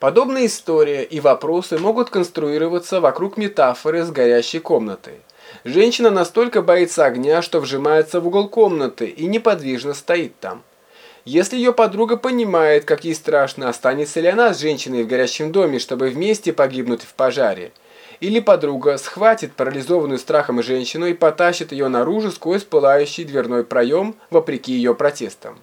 Подобные истории и вопросы могут конструироваться вокруг метафоры с горящей комнатой. Женщина настолько боится огня, что вжимается в угол комнаты и неподвижно стоит там. Если ее подруга понимает, как ей страшно, останется ли она с женщиной в горящем доме, чтобы вместе погибнуть в пожаре, или подруга схватит парализованную страхом женщину и потащит ее наружу сквозь пылающий дверной проем, вопреки ее протестам.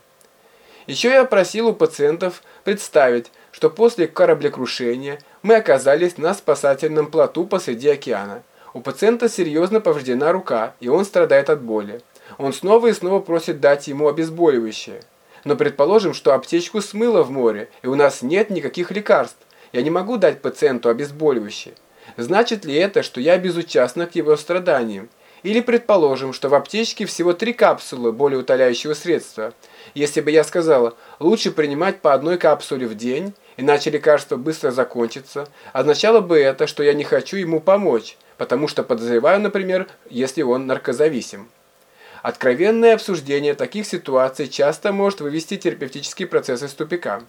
Еще я просил у пациентов представить, что после кораблекрушения мы оказались на спасательном плоту посреди океана. У пациента серьезно повреждена рука, и он страдает от боли. Он снова и снова просит дать ему обезболивающее. Но предположим, что аптечку смыло в море, и у нас нет никаких лекарств. Я не могу дать пациенту обезболивающее. Значит ли это, что я безучастна к его страданиям? Или предположим, что в аптечке всего три капсулы болеутоляющего средства. Если бы я сказала, лучше принимать по одной капсуле в день, иначе лекарство быстро закончится, означало бы это, что я не хочу ему помочь, потому что подозреваю, например, если он наркозависим. Откровенное обсуждение таких ситуаций часто может вывести терапевтический процесс из тупика.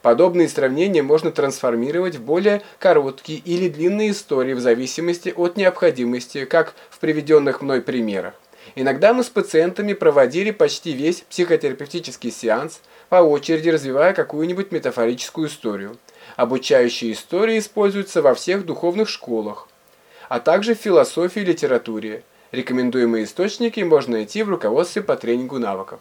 Подобные сравнения можно трансформировать в более короткие или длинные истории в зависимости от необходимости, как в приведенных мной примерах. Иногда мы с пациентами проводили почти весь психотерапевтический сеанс, по очереди развивая какую-нибудь метафорическую историю. Обучающие истории используются во всех духовных школах, а также в философии и литературе. Рекомендуемые источники можно найти в руководстве по тренингу навыков.